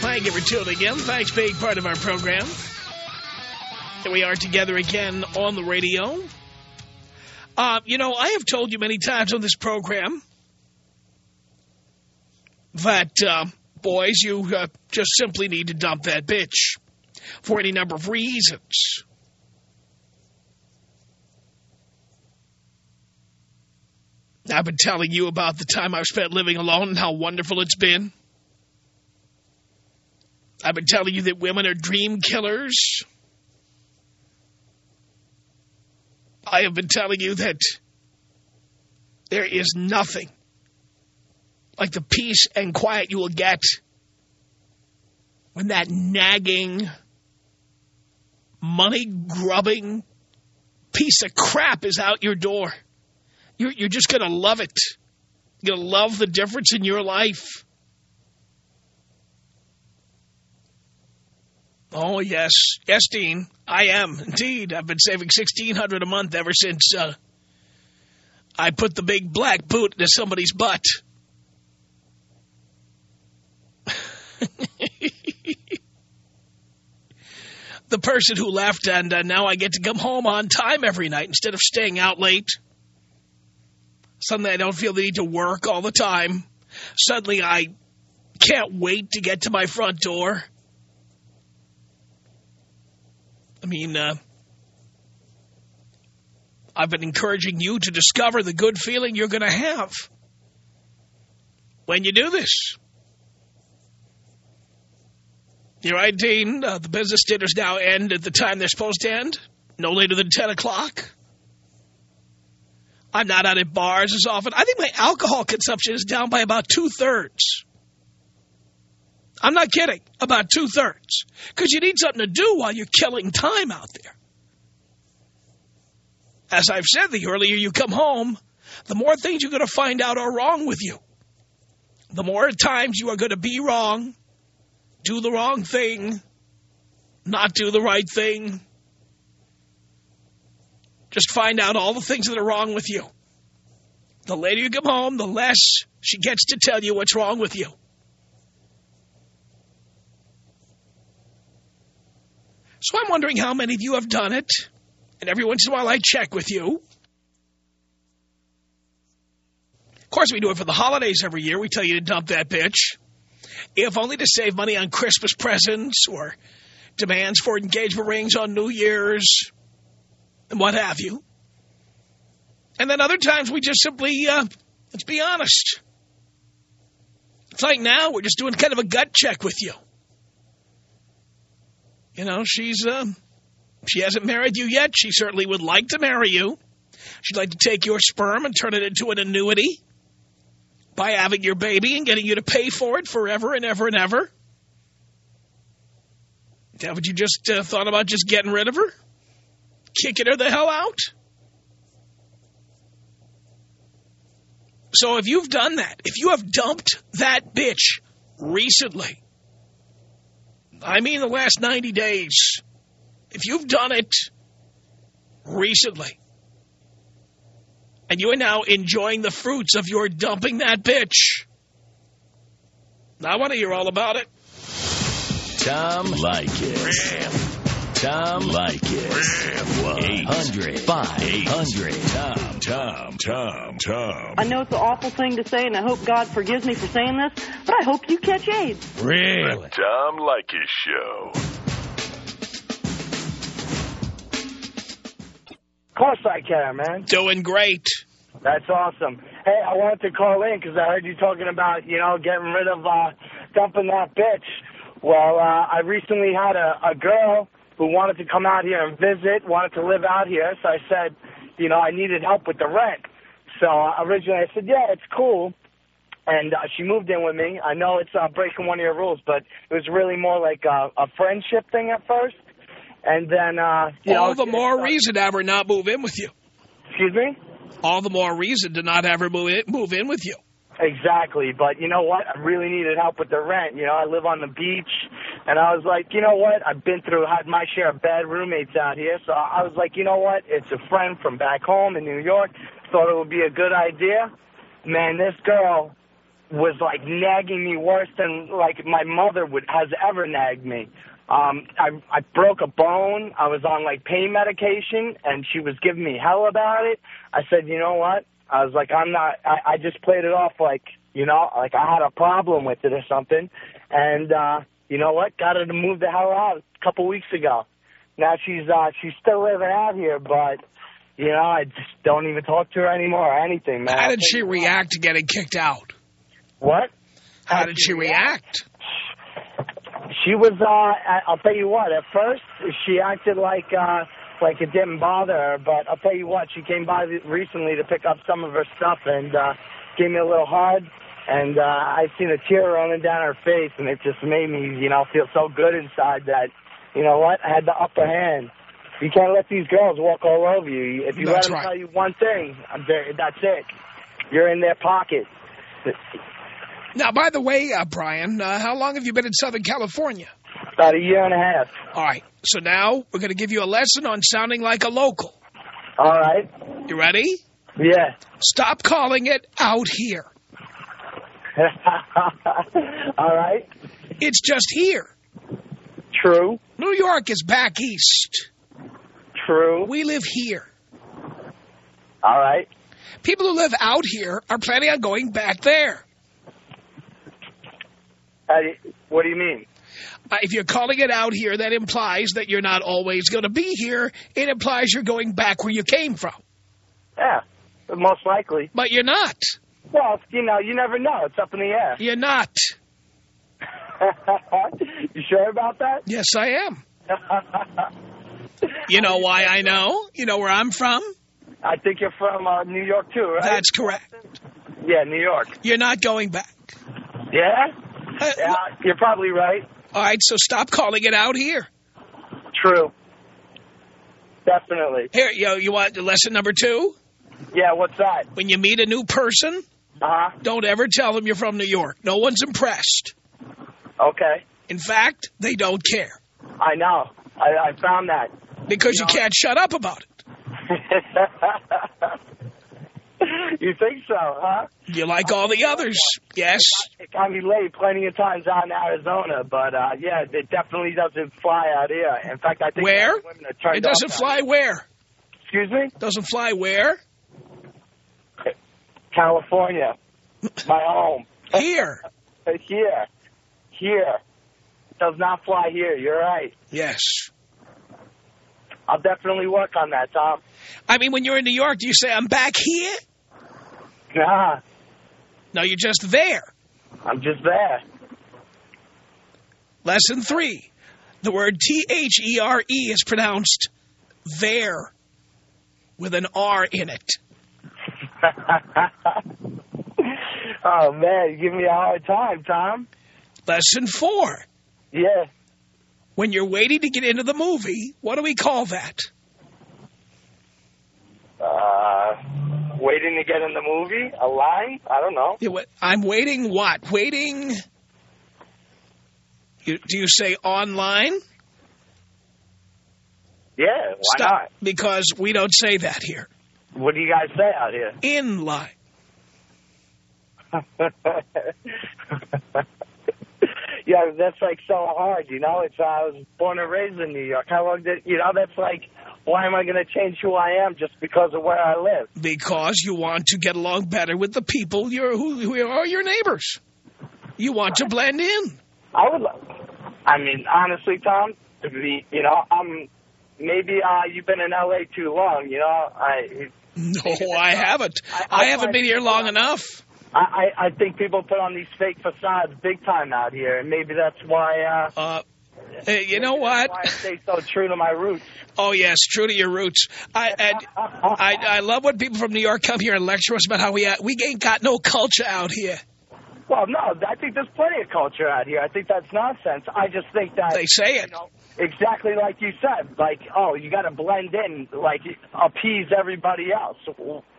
Thank you for tuning in. Thanks for being part of our program. Here we are together again on the radio. Uh, you know, I have told you many times on this program that, uh, boys, you uh, just simply need to dump that bitch for any number of reasons. I've been telling you about the time I've spent living alone and how wonderful it's been. I've been telling you that women are dream killers. I have been telling you that there is nothing like the peace and quiet you will get when that nagging, money-grubbing piece of crap is out your door. You're, you're just going to love it. You're going to love the difference in your life. Oh, yes. Yes, Dean. I am, indeed. I've been saving 1,600 a month ever since uh, I put the big black boot into somebody's butt. the person who left, and uh, now I get to come home on time every night instead of staying out late. Suddenly I don't feel the need to work all the time. Suddenly I can't wait to get to my front door. I mean, uh, I've been encouraging you to discover the good feeling you're going to have when you do this. You're right, Dean. Uh, the business dinners now end at the time they're supposed to end, no later than 10 o'clock. I'm not out at bars as often. I think my alcohol consumption is down by about two-thirds. I'm not kidding, about two-thirds. Because you need something to do while you're killing time out there. As I've said, the earlier you come home, the more things you're going to find out are wrong with you. The more times you are going to be wrong, do the wrong thing, not do the right thing. Just find out all the things that are wrong with you. The later you come home, the less she gets to tell you what's wrong with you. So I'm wondering how many of you have done it. And every once in a while I check with you. Of course, we do it for the holidays every year. We tell you to dump that bitch. If only to save money on Christmas presents or demands for engagement rings on New Year's and what have you. And then other times we just simply, uh, let's be honest. It's like now we're just doing kind of a gut check with you. You know, she's, uh, she hasn't married you yet. She certainly would like to marry you. She'd like to take your sperm and turn it into an annuity by having your baby and getting you to pay for it forever and ever and ever. Haven't you just uh, thought about just getting rid of her? Kicking her the hell out? So if you've done that, if you have dumped that bitch recently, I mean the last 90 days, if you've done it recently, and you are now enjoying the fruits of your dumping that bitch, I want to hear all about it. Tom Leykis. Tom Leykis. 800 5800 Tom. Tom. Tom. Tom. I know it's an awful thing to say, and I hope God forgives me for saying this, but I hope you catch AIDS. Really? Tom Leykis Show. Of course I can, man. Doing great. That's awesome. Hey, I wanted to call in because I heard you talking about, you know, getting rid of, uh, dumping that bitch. Well, uh, I recently had a, a girl who wanted to come out here and visit, wanted to live out here. So I said, you know, I needed help with the rent. So uh, originally I said, yeah, it's cool. And uh, she moved in with me. I know it's uh, breaking one of your rules, but it was really more like a, a friendship thing at first. And then, uh, you All know, the more reason to have her not move in with you. Excuse me? All the more reason to not have her move in, move in with you. Exactly, but you know what? I really needed help with the rent. You know, I live on the beach, and I was like, you know what? I've been through, had my share of bad roommates out here, so I was like, you know what? It's a friend from back home in New York. Thought it would be a good idea. Man, this girl was like nagging me worse than like my mother would has ever nagged me. Um, I I broke a bone. I was on like pain medication, and she was giving me hell about it. I said, you know what? I was like, I'm not. I, I just played it off like, you know, like I had a problem with it or something. And uh, you know what? Got her to move the hell out a couple weeks ago. Now she's uh, she's still living out here, but you know, I just don't even talk to her anymore or anything, man. How did she react to getting kicked out? What? How did she react? She was. Uh, I'll tell you what. At first, she acted like. Uh, like it didn't bother her, but I'll tell you what, she came by recently to pick up some of her stuff and uh, gave me a little hug, and uh, I seen a tear running down her face, and it just made me, you know, feel so good inside that, you know what, I had the upper hand. You can't let these girls walk all over you. If you That's let them right. tell you one thing, I'm there- that's it. You're in their pocket. Now, by the way, uh, Brian, uh, how long have you been in Southern California? About a year and a half. All right. So now we're going to give you a lesson on sounding like a local. All right. You ready? Yeah. Stop calling it out here. all right. It's just here. True. New York is back east. True. We live here. All right. People who live out here are planning on going back there. Uh, what do you mean? Uh, if you're calling it out here, that implies that you're not always going to be here. It implies you're going back where you came from. Yeah, most likely. But you're not. Well, you know, you never know. It's up in the air. You're not. you sure about that? Yes, I am. You know why I know? You know where I'm from? I think you're from uh, New York, too, right? That's correct. Yeah, New York. You're not going back. Yeah? Uh, Yeah, you're probably right. All right, so stop calling it out here. True. Definitely. Here, you, you want lesson number two? Yeah, what's that? When you meet a new person, Uh-huh. don't ever tell them you're from New York. No one's impressed. Okay. In fact, they don't care I know. I, I found that. because you No. can't shut up about it. you think so, huh? You like all the others. Yes. It got me late plenty of times out in Arizona, but uh, yeah, it definitely doesn't fly out here. In fact, I think Where? women are turned It doesn't fly where? Excuse me? Doesn't fly where? California, my home. Here. Here, here. Does not fly here. You're right. Yes. I'll definitely work on that, Tom. I mean, when you're in New York, do you say, I'm back here? Nah, No, you're just there. I'm just there. Lesson three. The word T-H-E-R-E -E is pronounced there with an R in it. oh man, you give me a hard time, Tom. Lesson four. Yeah. When you're waiting to get into the movie, what do we call that? Uh, waiting to get in the movie? A line? I don't know. I'm waiting what? Waiting... You, do you say online? Yeah, why Stop. Because we don't say that here. What do you guys say out here? In line. yeah, that's like so hard, you know. It's uh, I was born and raised in New York. How long did you know? That's like, why am I going to change who I am just because of where I live? Because you want to get along better with the people you're, who, who are your neighbors. You want to blend in. I would. lo- I mean, honestly, Tom, to be, you know, I'm maybe uh, you've been in L.A. too long. You know, I. No, I haven't. I- I I haven't been here long enough. I, I I think people put on these fake facades big time out here, and maybe that's why. Uh, Uh, hey, you know what? I stay so true to my roots. Oh, yes, true to your roots. I, and I, I love when people from New York come here and lecture us about how we, uh, we ain't got no culture out here. Well, no, I think there's plenty of culture out here. I think that's nonsense. I just think that They say it. you know, exactly like you said. Like, oh, you got to blend in, like appease everybody else.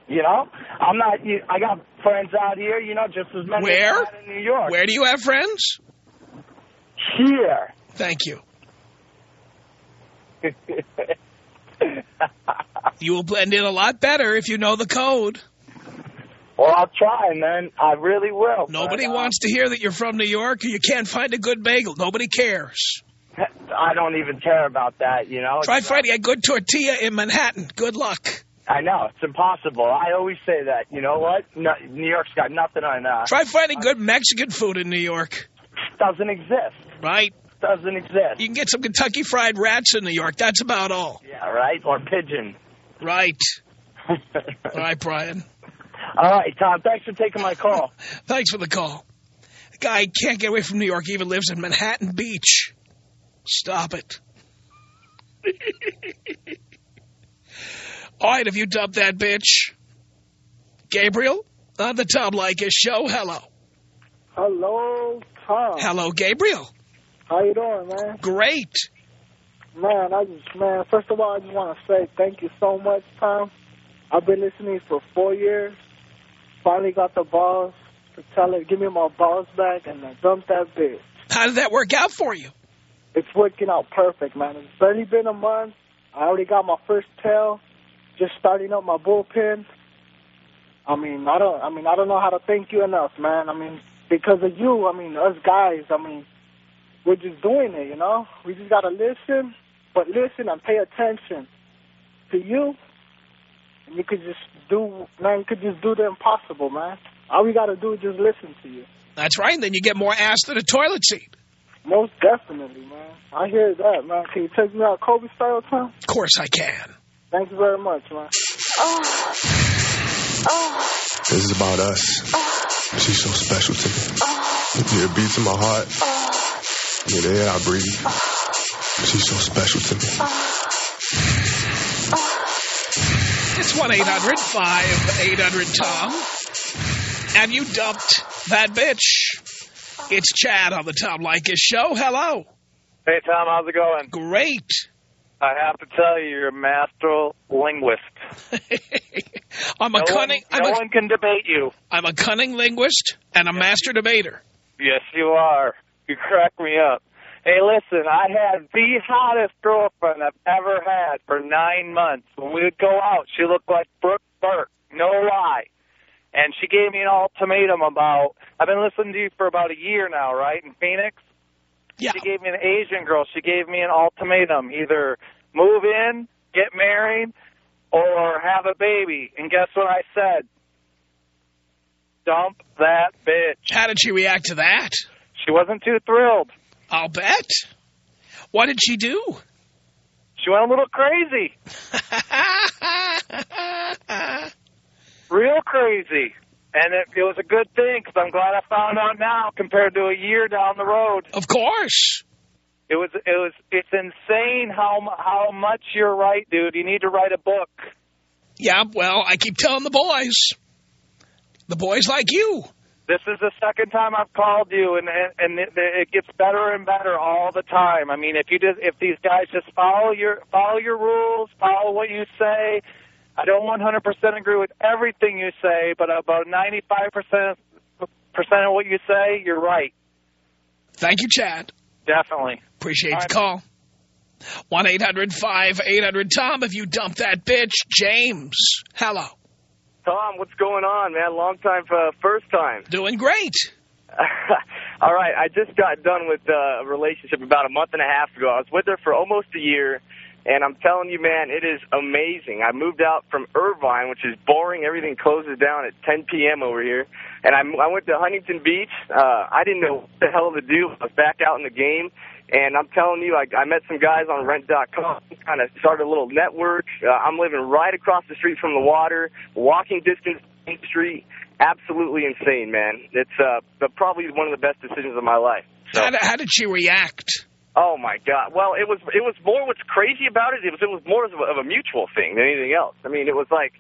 You know, I'm not. You, I got friends out here. You know, just as many Where? as in New York. Where do you have friends? Here. Thank you. You will blend in a lot better if you know the code. well, I'll try, man. I really will. Nobody But, uh, wants to hear that you're from New York or you can't find a good bagel. Nobody cares. I don't even care about that. You know. Try finding a good tortilla in Manhattan. Good luck. I know it's impossible. I always say that. You know what? No, New York's got nothing on uh, Try finding good Mexican food in New York. doesn't exist. Right? Doesn't exist. You can get some Kentucky Fried Rats in New York. That's about all. Yeah, right. Or pigeon. Right. All right, Brian. All right, Tom. Thanks for taking my call. Thanks for the call. The guy can't get away from New York. He even lives in Manhattan Beach. Stop it. All right, have you dumped that bitch? Gabriel? On the Tom Leykis show. Hello. Hello, Tom. Hello, Gabriel. How you doing, man? Great. Man, I just, man, first of all, I just want to say thank you so much, Tom. I've been listening for four years. Finally got the balls to tell it, give me my balls back, and I dumped that bitch. How did that work out for you? It's working out perfect, man. It's barely been a month. I already got my first tail. Just starting up my bullpen. I mean, I don't, I mean, I don't know how to thank you enough, man. I mean, because of you, I mean, us guys, I mean, we're just doing it, you know. We just gotta listen, but listen and pay attention to you, and you could just do, man, you could just do the impossible, man. All we gotta do is just listen to you. That's right. And Then you get more ass than a toilet seat. Most definitely, man. I hear that, man. Can you take me out Kobe style, Tom? Of course I can. Thank you very much, man. This is about us. She's so special to me. Yeah, it beats in my heart. Yeah, the air I breathe. She's so special to me. It's 1-800-5800-TOM. And you dumped that bitch? It's Chad on the Tom Leykis show. Hello. Hey, Tom, how's it going? Great. I have to tell you, you're a master linguist. I'm a no cunning one, I'm, no a, one can debate you. I'm a cunning linguist and a master debater. Yes, you are. You crack me up. Hey, listen, I had the hottest girlfriend I've ever had for nine months. When we would go out, she looked like Brooke Burke. No lie. And she gave me an ultimatum about, I've been listening to you for about a year now, right, in Phoenix? Yeah. She gave me an Asian girl. She gave me an ultimatum. Either move in, get married, or have a baby. And guess what I said? Dump that bitch. How did she react to that? She wasn't too thrilled. I'll bet. What did she do? She went a little crazy. Real crazy. And it, it was a good thing because I'm glad I found out now compared to a year down the road. of course. It was, it was, it's insane how, how much you're right, dude. You need to write a book. Yeah, well, I keep telling the boys. The boys like you. This is the second time I've called you, and and, and it, it gets better and better all the time. I mean, if you just if these guys just follow your follow your rules, follow what you say. I don't 100% agree with everything you say, but about 95% of what you say, you're right. Thank you, Chad. Definitely. Appreciate All the right. call. 1-800-5800-TOM. If you dump that bitch, James. Hello. Tom, what's going on, man? Long time, uh, first time. Doing great. All right, I just got done with uh, a relationship about a month and a half ago. I was with her for almost a year, and I'm telling you, man, it is amazing. I moved out from Irvine, which is boring. Everything closes down at 10 p.m. over here. And I, I went to Huntington Beach. Uh, I didn't know what the hell to do. I was back out in the game. And I'm telling you, I, I met some guys on rent.com, kind of started a little network. Uh, I'm living right across the street from the water, walking distance from the street. Absolutely insane, man. It's uh, probably one of the best decisions of my life. So. How, how did she react? Oh my God! Well, it was it was more what's crazy about it. It was it was more of a, of a mutual thing than anything else. I mean, it was like,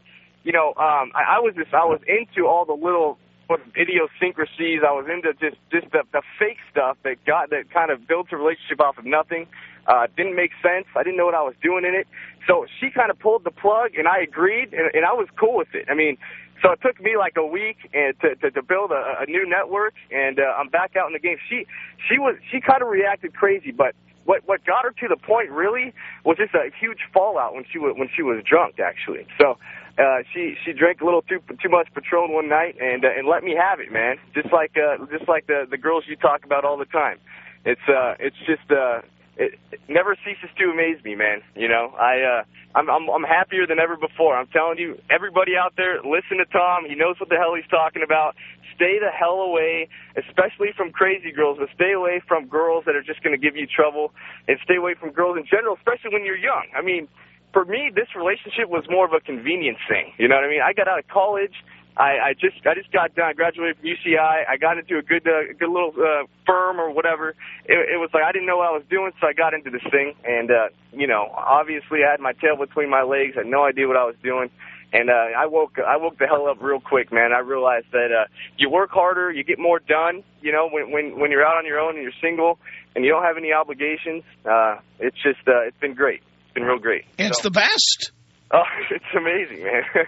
you know, um, I, I was just I was into all the little what idiosyncrasies. I was into just just the, the fake stuff that got that kind of built a relationship off of nothing. Uh, didn't make sense. I didn't know what I was doing in it. So she kind of pulled the plug, and I agreed, and, and I was cool with it. I mean, so it took me like a week and to to, to build a, a new network, and uh, I'm back out in the game. She she was she kind of reacted crazy, but what what got her to the point really was just a huge fallout when she was when she was drunk actually. So uh, she she drank a little too too much Patron one night and uh, and let me have it, man. Just like uh, just like the the girls you talk about all the time. It's uh it's just uh it, it never ceases to amaze me, man. You know, I uh I'm I'm I'm happier than ever before. I'm telling you, everybody out there, listen to Tom. He knows what the hell he's talking about. Stay the hell away, especially from crazy girls, but stay away from girls that are just going to give you trouble, and stay away from girls in general, especially when you're young. I mean, for me, this relationship was more of a convenience thing. You know what I mean? I got out of college. I, I just I just got done. I graduated from UCI. I got into a good uh, good little uh, firm or whatever. It, it was like I didn't know what I was doing, so I got into this thing. And uh, you know, obviously, I had my tail between my legs. I had no idea what I was doing. And uh, I woke I woke the hell up real quick, man. I realized that uh, you work harder, you get more done. You know, when when when you're out on your own and you're single and you don't have any obligations, uh, it's just uh, it's been great It's been real great. It's so. the best. Oh, it's amazing, man.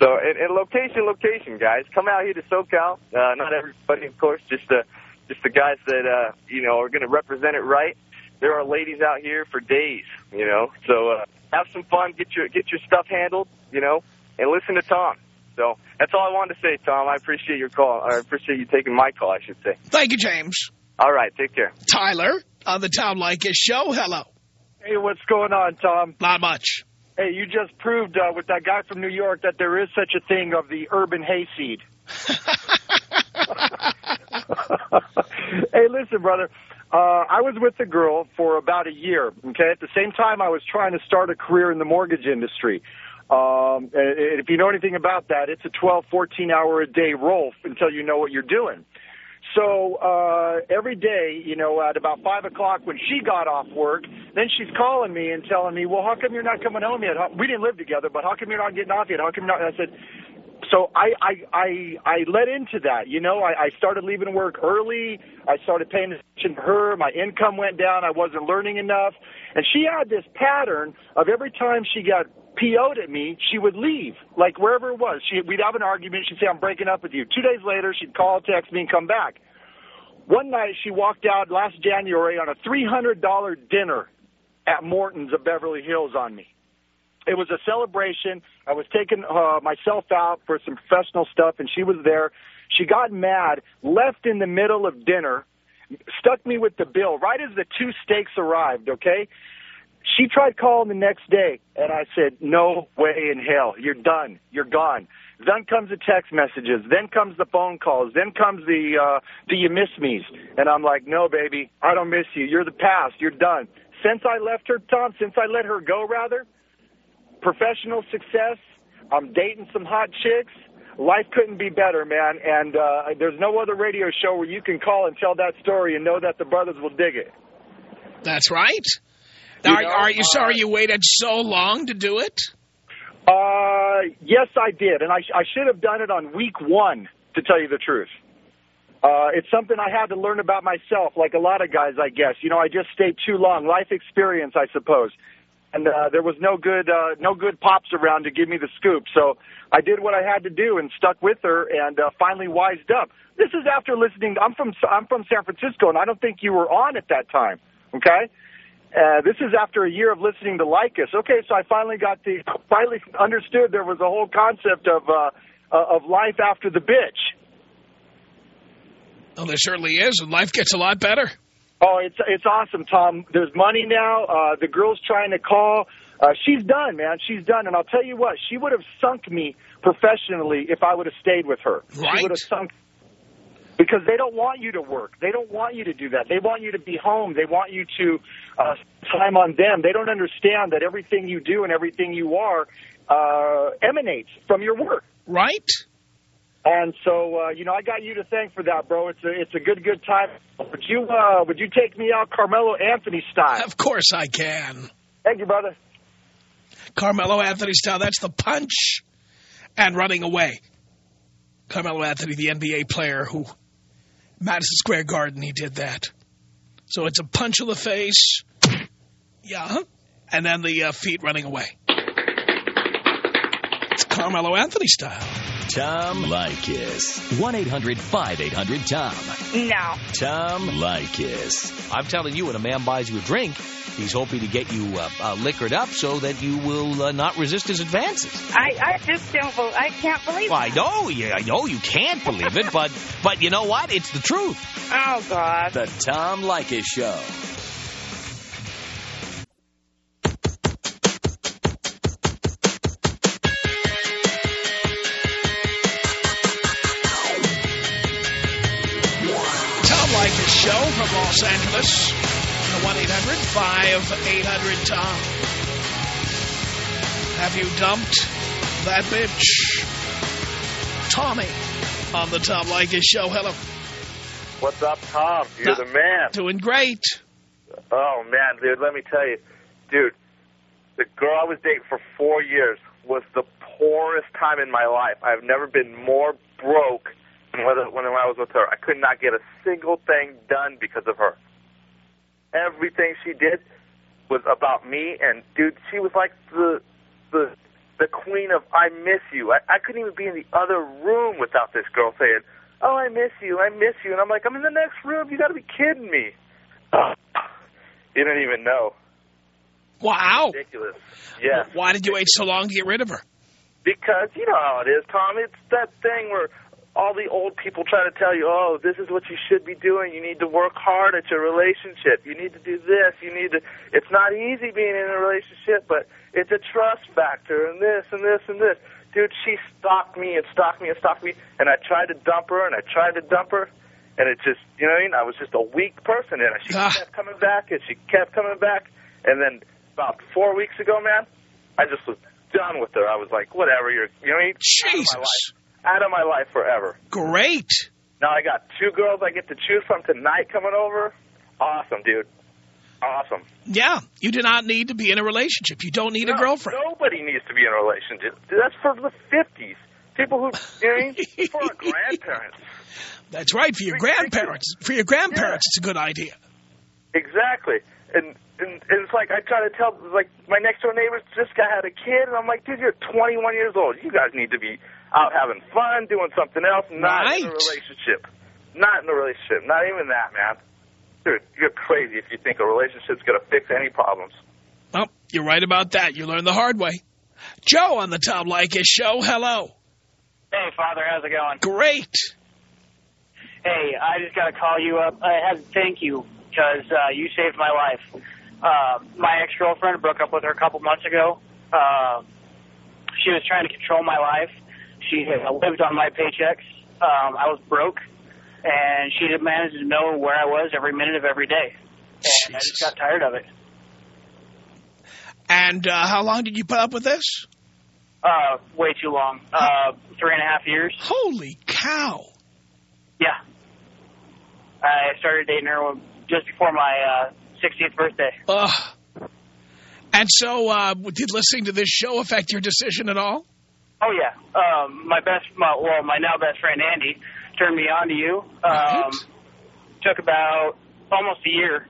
so, and, and location, location, guys. Come out here to SoCal. Uh, not everybody, of course, just the, just the guys that, uh, you know, are going to represent it right. There are ladies out here for days, you know. So uh, have some fun, get your, get your stuff handled, you know, and listen to Tom. So that's all I wanted to say, Tom. I appreciate your call. I appreciate you taking my call, I should say. Thank you, James. All right, take care. Tyler on the Tom Leykis show. Hello. Hey, what's going on, Tom? Not much. Hey, you just proved uh, with that guy from New York that there is such a thing of the urban hayseed. hey, listen, brother. Uh, I was with a girl for about a year. Okay, at the same time, I was trying to start a career in the mortgage industry. Um, and if you know anything about that, it's a 12, 14 hour a day role until you know what you're doing. So uh, every day, you know, at about 5 o'clock when she got off work, then she's calling me and telling me, well, how come you're not coming home yet? We didn't live together, but how come you're not getting off yet? How come you're not? I said, so I, I, I, I let into that, you know, I, I started leaving work early. I started paying attention to her. My income went down. I wasn't learning enough. And she had this pattern of every time she got PO'd at me, she would leave, like wherever it was. She, we'd have an argument. She'd say, I'm breaking up with you. Two days later, she'd call, text me, and come back. One night, she walked out last January on a $300 dinner at Morton's of Beverly Hills on me. It was a celebration. I was taking uh, myself out for some professional stuff, and she was there. She got mad, left in the middle of dinner, stuck me with the bill right as the two steaks arrived, okay? She tried calling the next day, and I said, no way in hell. You're done. You're gone. Then comes the text messages. Then comes the phone calls. Then comes the, uh, do you miss me's? And I'm like, no, baby, I don't miss you. You're the past. You're done. Since I left her, Tom, since I let her go, rather, professional success, I'm dating some hot chicks. Life couldn't be better, man. And uh, there's no other radio show where you can call and tell that story and know that the brothers will dig it. That's right. Are, know, are, you uh, sorry you waited so long to do it? Uh, yes, I did, and I, I should have done it on week one, to tell you the truth. Uh, it's something I had to learn about myself, like a lot of guys, I guess. You know, I just stayed too long. Life experience, I suppose. And uh, there was no good, uh, no good pops around to give me the scoop. So I did what I had to do and stuck with her, and uh, finally wised up. This is after listening. I'm from I'm from San Francisco, and I don't think you were on at that time. Okay, uh, this is after a year of listening to Leykis. Okay, so I finally got the finally understood there was a whole concept of uh, uh, of life after the bitch. Oh, there certainly is, and life gets a lot better. Oh, it's it's awesome, Tom. There's money now. Uh, the girl's trying to call. Uh, she's done, man. She's done. And I'll tell you what, she would have sunk me professionally if I would have stayed with her. Right. She would have sunk because they don't want you to work. They don't want you to do that. They want you to be home. They want you to uh, time on them. They don't understand that everything you do and everything you are uh, emanates from your work. Right. And so, uh, you know, I got you to thank for that, bro. It's a it's a good good time. Would you uh, would you take me out Carmelo Anthony style? Of course I can. Thank you, brother. Carmelo Anthony style. That's the punch and running away. Carmelo Anthony, the NBA player who, Madison Square Garden, he did that. So it's a punch in the face. Yeah. And then the uh, feet running away. It's Carmelo Anthony style. Tom Leykis. 1-800-5800-TOM. No. Tom Leykis. I'm telling you, when a man buys you a drink, he's hoping to get you uh, uh, liquored up so that you will uh, not resist his advances. I, I just don't believe, I can't believe Well, I know, yeah, I know you can't believe it, but but you know what? It's the truth. Oh, God. The Tom Leykis Show. Los Angeles. The 1-800-5800-TOM. Have you dumped that bitch? Tommy on the Tom Leykis show. Hello. What's up, Tom? You're the man. Doing great. Oh, man, dude, let me tell you. Dude, the girl I was dating for four years was the poorest time in my life. I've never been more broke when when I was with her. I could not get a single thing done because of her. Everything she did was about me, and, dude, she was like the the the queen of I miss you. I, I couldn't even be in the other room without this girl saying, oh, I miss you, I miss you. And I'm like, I'm in the next room. You got to be kidding me. You don't even know. Wow. Ridiculous. Yeah. Why did you wait so long to get rid of her? Because you know how it is, Tom. It's that thing where all the old people try to tell you, oh, this is what you should be doing. You need to work hard at your relationship. You need to do this. You need to. It's not easy being in a relationship, but it's a trust factor and this and this and this. Dude, she stalked me and stalked me and stalked me, and I tried to dump her and I tried to dump her, and it just, you know what I mean? I was just a weak person, and she ah. kept coming back and she kept coming back, and then about four weeks ago, man, I just was done with her. I was like, whatever, you're, you know what I mean? Out of my life. Out of my life forever. Great. Now I got two girls I get to choose from tonight coming over. Awesome, dude. Awesome. Yeah, you do not need to be in a relationship. You don't need a girlfriend. Nobody needs to be in a relationship. That's for the 50s. People who, you know what I mean? For our grandparents. That's right, for your grandparents. For your grandparents, it's a good idea. Exactly. And, and and it's like I try to tell, like my next door neighbors, this guy had a kid, and I'm like, dude, you're 21 years old. You guys need to be out having fun, doing something else, not in a relationship. Not in a relationship. Not even that, man. Dude, you're crazy if you think a relationship's going to fix any problems. Well, you're right about that. You learned the hard way. Joe on the Tom Leykis show. Hello. Hey, Father, how's it going? Great. Hey, I just got to call you up. I had to thank you because uh, you saved my life. Uh, my ex-girlfriend broke up with her a couple months ago. Uh, she was trying to control my life. She lived on my paychecks. Um, I was broke, and she managed to know where I was every minute of every day. And I just got tired of it. And uh, how long did you put up with this? Uh, way too long. Uh, three and a half years. Holy cow. Yeah. I started dating her just before my uh, 16th birthday. Ugh. And so, uh, did listening to this show affect your decision at all? Oh yeah. Um, my best, my, well, my now best friend Andy turned me on to you. Um, Took about almost a year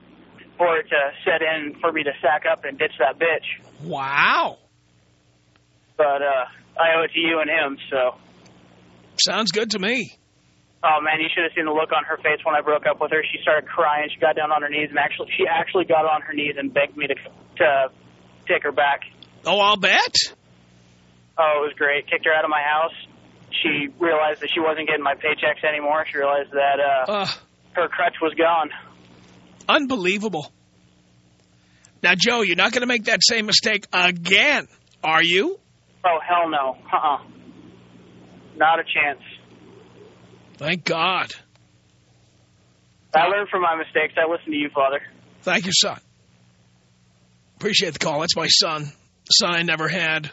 for it to set in for me to sack up and ditch that bitch. Wow. But uh, I owe it to you and him. So, Sounds good to me. oh man, you should have seen the look on her face when I broke up with her. She started crying. She got down on her knees and actually, she actually got on her knees and begged me to to take her back. Oh, I'll bet. Oh, it was great. Kicked her out of my house. she realized that she wasn't getting my paychecks anymore. She realized that uh, her crutch was gone. Unbelievable. Now, Joe, you're not going to make that same mistake again, are you? Oh, hell no. Uh-uh. Not a chance. Thank God. I learned from my mistakes. I listen to you, Father. Thank you, son. Appreciate the call. That's my son. Son I never had.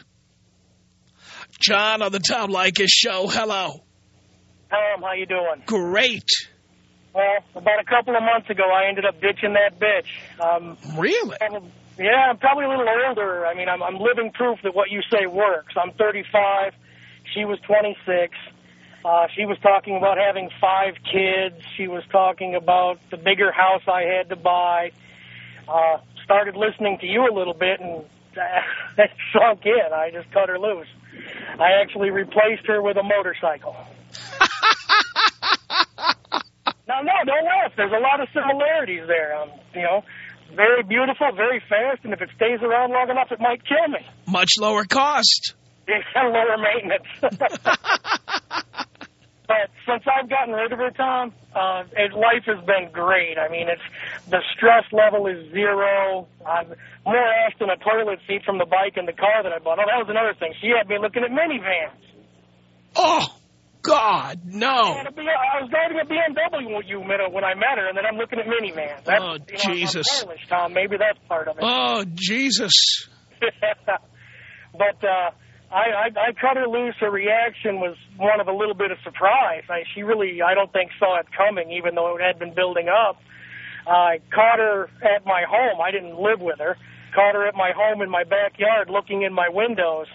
John on the Tom Leykis show. Hello. Tom, how you doing? Great. Well, about a couple of months ago, I ended up ditching that bitch. Um, really? Yeah, I'm probably a little older. I mean, I'm, I'm living proof that what you say works. I'm 35. She was 26. Uh, she was talking about having five kids. She was talking about the bigger house I had to buy. Uh, started listening to you a little bit, and that sunk in. I just cut her loose. I actually replaced her with a motorcycle. no, no, don't laugh. There's a lot of similarities there. Um, you know, very beautiful, very fast, and if it stays around long enough, it might kill me. Much lower cost. and lower maintenance. but since I've gotten rid of her, Tom, uh, it, life has been great. I mean, it's the stress level is zero. I'm more than a toilet seat from the bike and the car that I bought. Oh, that was another thing. She had me looking at minivans. Oh, God, no. I, I was driving a BMW when, you met her, when I met her, and then I'm looking at minivans. That's, Oh, you know, Jesus. Polish, Tom. Maybe that's part of it. Oh, Jesus. but uh, I, I, I cut her loose. Her reaction was one of a little bit of surprise. I, she really, I don't think, saw it coming, even though it had been building up. I caught her at my home. I didn't live with her. Caught her at my home in my backyard looking in my windows.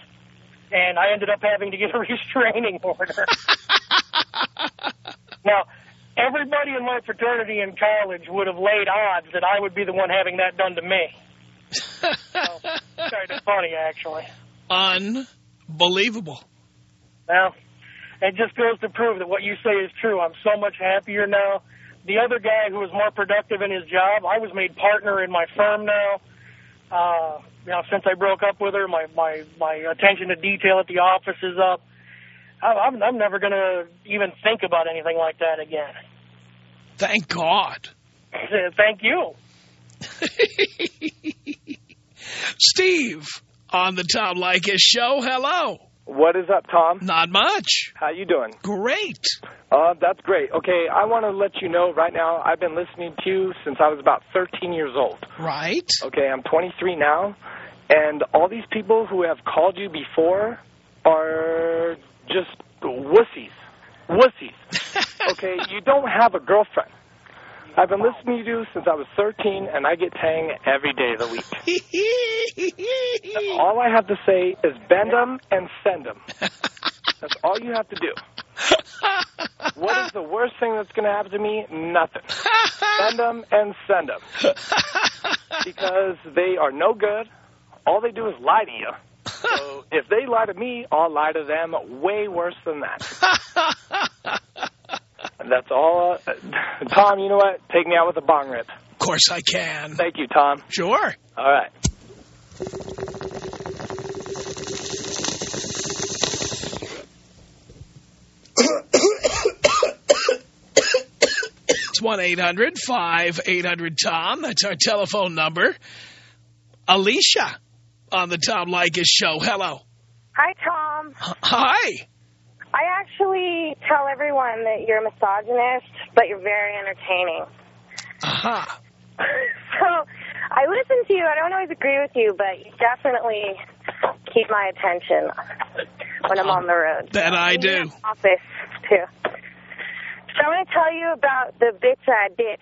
And I ended up having to get a restraining order. now, everybody in my fraternity in college would have laid odds that I would be the one having that done to me. so, kind of funny, actually. Unbelievable. Now, it just goes to prove that what you say is true. I'm so much happier now. The other guy who was more productive in his job, I was made partner in my firm now. Uh, you know, since I broke up with her, my my my attention to detail at the office is up. I, I'm I'm never going to even think about anything like that again. Thank God. Thank you. Steve on the Tom Leykis show. Hello. What is up, Tom? Not much. How you doing? Great. Uh, that's great. Okay, I want to let you know right now, I've been listening to you since I was about 13 years old. Right. Okay, I'm 23 now, and all these people who have called you before are just wussies. Wussies. okay, you don't have a girlfriend. I've been listening to you since I was 13, and I get tang every day of the week. all I have to say is bend them and send them. That's all you have to do. What is the worst thing that's going to happen to me? Nothing. Send them and send them. Because they are no good. All they do is lie to you. So if they lie to me, I'll lie to them way worse than that. And that's all. Uh, Tom, you know what? Take me out with a bong rip. Of course I can. Thank you, Tom. Sure. All right. It's 1-800-5800-TOM. That's our telephone number. Alicia on the Tom Leykis show. Hello. Hi, Tom. Hi. I actually tell everyone that you're a misogynist, but you're very entertaining. Aha. so I listen to you. I don't always agree with you, but you definitely keep my attention when I'm on the road. That I And do. in Office, too. So I'm going to tell you about the bitch I ditched.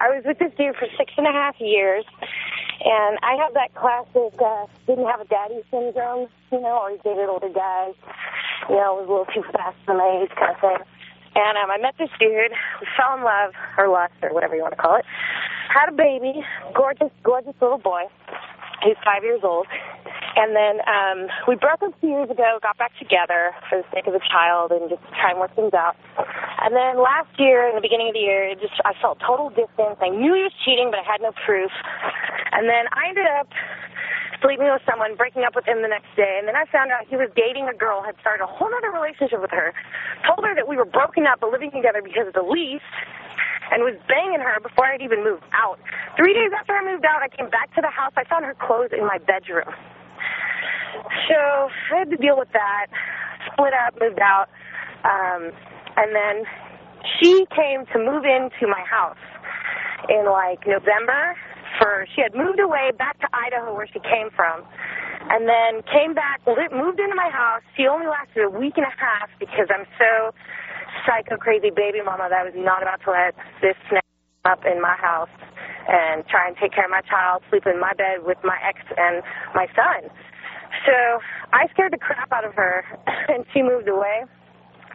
I was with this dude for six and a half years, and I had that classic uh, didn't have a daddy syndrome, you know, or you dated older guys, you know, was a little too fast for my age kind of thing. And um, I met this dude, we fell in love, or lust, or whatever you want to call it. Had a baby, gorgeous, gorgeous little boy. He's five years old. And then um, we broke up two years ago, got back together for the sake of the child and just try and work things out. And then last year, in the beginning of the year, just I felt total distance. I knew he was cheating, but I had no proof. And then I ended up sleeping with someone, breaking up with him the next day, and then I found out he was dating a girl, had started a whole other relationship with her, told her that we were broken up but living together because of the lease, and was banging her before I'd even moved out. Three days after I moved out, I came back to the house. I found her clothes in my bedroom. So I had to deal with that, split up, moved out, um, and then she came to move into my house in like November for she had moved away back to Idaho where she came from and then came back moved into my house. She only lasted a week and a half because I'm so psycho crazy baby mama that I was not about to let this snap up in my house and try and take care of my child sleep in my bed with my ex and my son. So I scared the crap out of her and she moved away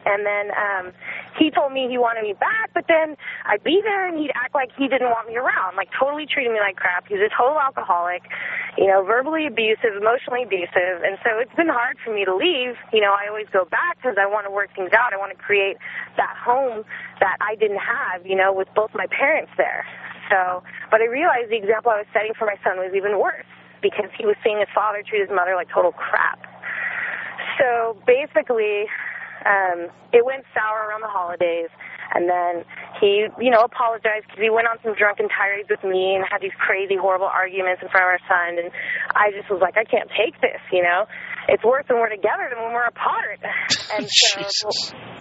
and then um, he told me he wanted me back, but then I'd be there and he'd act like he didn't want me around, like totally treating me like crap. He's a total alcoholic, you know, verbally abusive, emotionally abusive. And so it's been hard for me to leave. You know, I always go back because I want to work things out. I want to create that home that I didn't have, you know, with both my parents there. So, but I realized the example I was setting for my son was even worse because he was seeing his father treat his mother like total crap. So basically, um, it went sour around the holidays, and then he, you know, apologized because he went on some drunken tirades with me and had these crazy, horrible arguments in front of our son, and I just was like, I can't take this, you know. It's worse when we're together than when we're apart. And so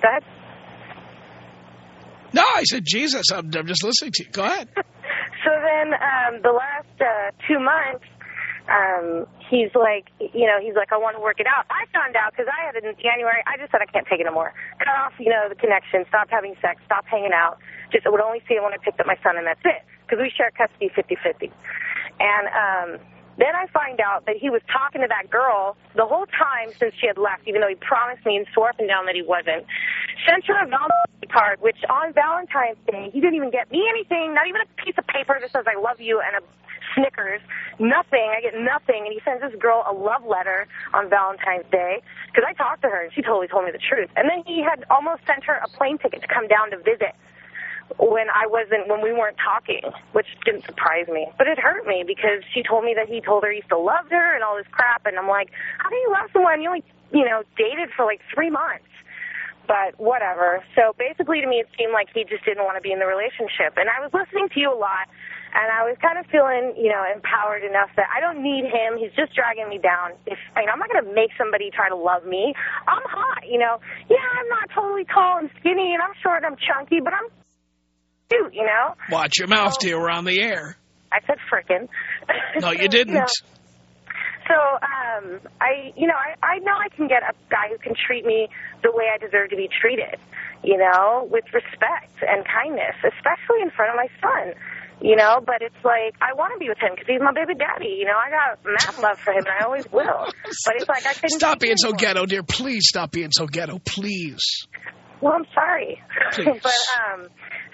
that's No, I said Jesus. I'm, I'm just listening to you. Go ahead. so then um, the last uh, two months, um, he's like, you know, he's like, I want to work it out. I found out because I had it in January. I just said I can't take it anymore. Cut off, you know, the connection. Stop having sex. Stop hanging out. Just I would only see him when I picked up my son, and that's it. Because we share custody 50-50. And um, then I find out that he was talking to that girl the whole time since she had left, even though he promised me and swore up and down that he wasn't. Sent her a Valentine's card, which on Valentine's Day, he didn't even get me anything, not even a piece of paper that says I love you and a Snickers, nothing. I get nothing. And he sends this girl a love letter on Valentine's Day because I talked to her and she totally told me the truth. And then he had almost sent her a plane ticket to come down to visit when I wasn't, when we weren't talking, which didn't surprise me. But it hurt me because she told me that he told her he still loved her and all this crap. And I'm like, how do you love someone you only, you know, dated for like three months? But whatever. So basically to me it seemed like he just didn't want to be in the relationship. And I was listening to you a lot and I was kind of feeling, you know, empowered enough that I don't need him. He's just dragging me down. If I mean, I'm not going to make somebody try to love me. I'm hot, you know. Yeah, I'm not totally tall and skinny, and I'm short and I'm chunky, but I'm cute, you know. Watch your mouth, dear. We're on the air. I said frickin'. No, you didn't. know, so, um, I, you know, I, I know I can get a guy who can treat me the way I deserve to be treated, you know, with respect and kindness, especially in front of my son you know, but it's like, I want to be with him because he's my baby daddy, you know, I got mad love for him and I always will, but it's like I couldn't Stop being so ghetto, dear. Please stop being so ghetto, please. Well, I'm sorry. But, um,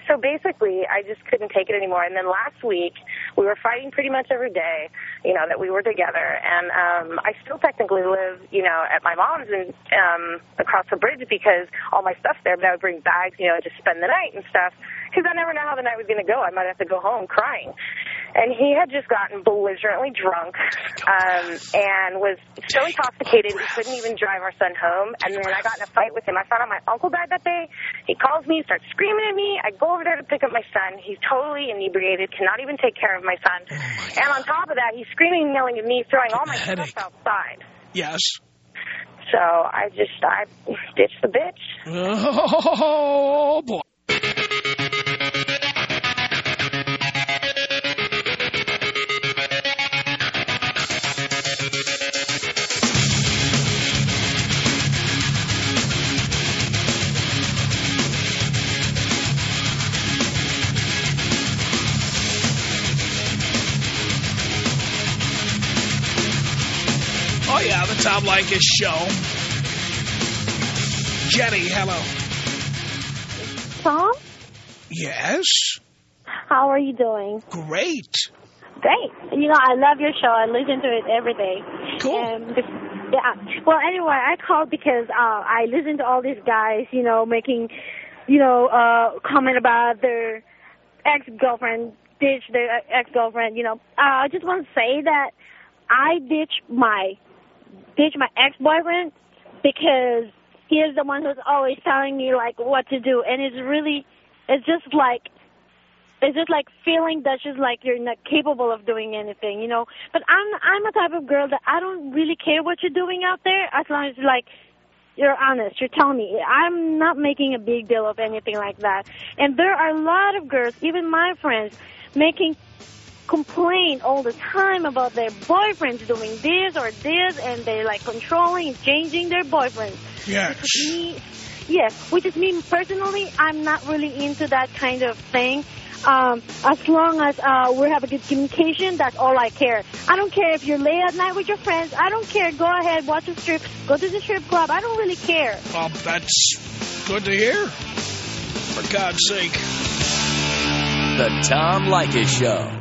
so basically, I just couldn't take it anymore. And then last week, we were fighting pretty much every day, you know, that we were together. And um, I still technically live, you know, at my mom's and um, across the bridge because all my stuff's there. But I would bring bags, you know, just spend the night and stuff because I never know how the night was going to go. I might have to go home crying. And he had just gotten belligerently drunk um, and was so intoxicated he couldn't even drive our son home. And then I got in a fight with him. I found out my uncle died that day. He calls me, starts screaming at me. I go over there to pick up my son. He's totally inebriated, cannot even take care of my son. and on top of that, he's screaming and yelling at me, throwing all my Headache. stuff outside. Yes. So I just, I ditched the bitch. Oh, boy. Tom Leykis Show. Jenny, hello. Tom, Yes? how are you doing? Great. Great. You know, I love your show. I listen to it every day. Cool. And yeah. Well, anyway, I called because uh, I listen to all these guys, you know, making, you know, uh, comment about their ex-girlfriend, ditch their ex-girlfriend, you know. Uh, I just want to say that I ditch my ditch my ex-boyfriend because he is the one who's always telling me like what to do, and it's really, it's just like, it's just like feeling that just like you're not capable of doing anything, you know. But I'm I'm a type of girl that I don't really care what you're doing out there as long as like you're honest. You're telling me. I'm not making a big deal of anything like that. And there are a lot of girls, even my friends, making complain all the time about their boyfriends doing this or this, and they're like controlling and changing their boyfriends. Yes. Me, yes, which is me personally. I'm not really into that kind of thing. Um, as long as uh, we have a good communication, that's all I care. I don't care if you're late at night with your friends. I don't care. Go ahead, watch a strip, go to the strip club. I don't really care. Well, that's good to hear. For God's sake. The Tom Leykis Show.